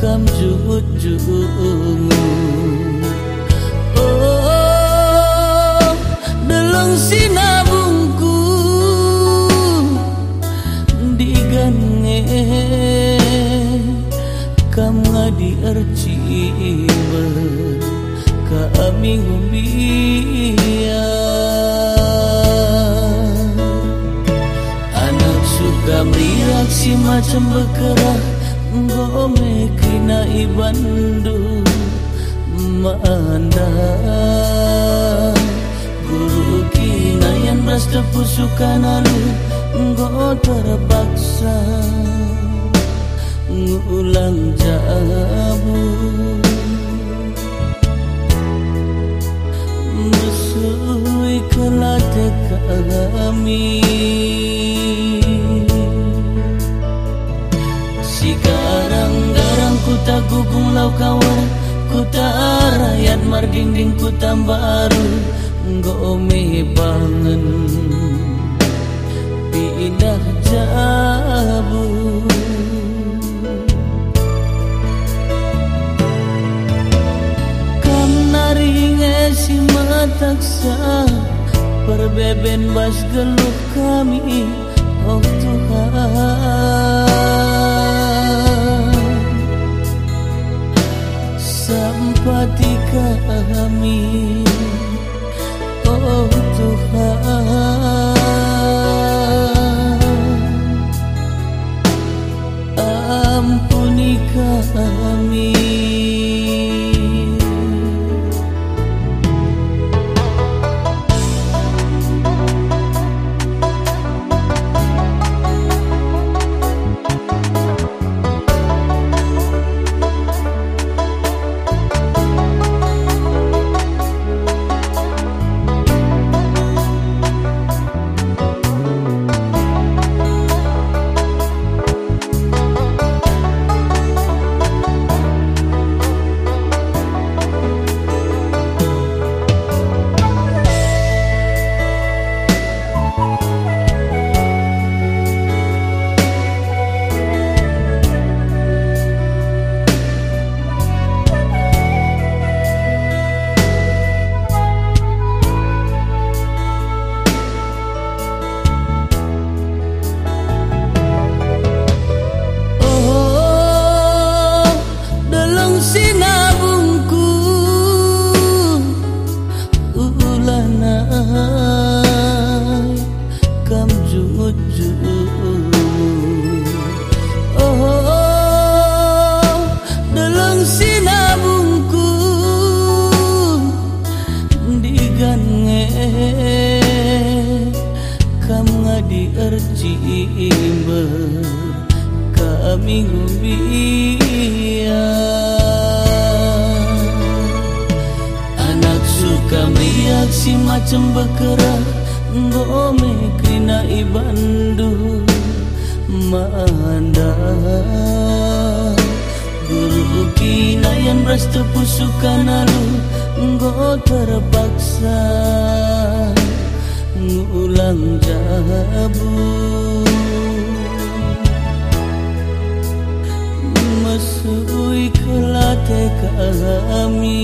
kam jut jungu oh macam berkerah Gome kina ibandu Maanda Guru kina yang rasta pusukan alu Go terpaksa Ngulang jabu Musuhi kelate kami lau kawan Ku tak rakyat marding ku tambaru Ngome bangen Pindah jabu Kam naringe si mataksa Perbeben bas geluh kami Oh Tuhan sampati kami. Oh Tuhan. Ampuni kami kami ngumbian Anak suka melihat si macam bergerak Ngome kena ibandu Manda. Guru kina yang beras tepusukan lalu Nggo terpaksa Ngulang jabu Mesui kelate kami.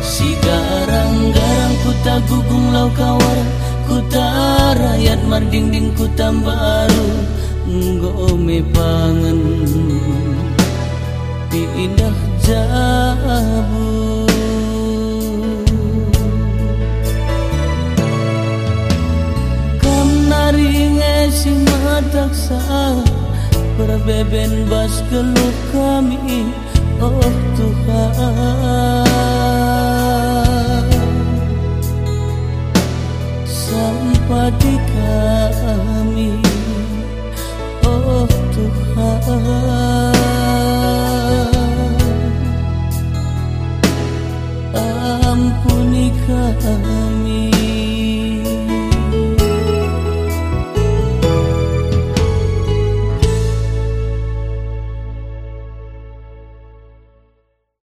Si garang-garang ku tak gugung lau kawar Ku tak rakyat marding-ding ku tambaru Ngome pangan. Pindah jabu si mataksa Berabeban bas keluh kami. Oh Tuhan. Sampai di kami. Oh Tuhan.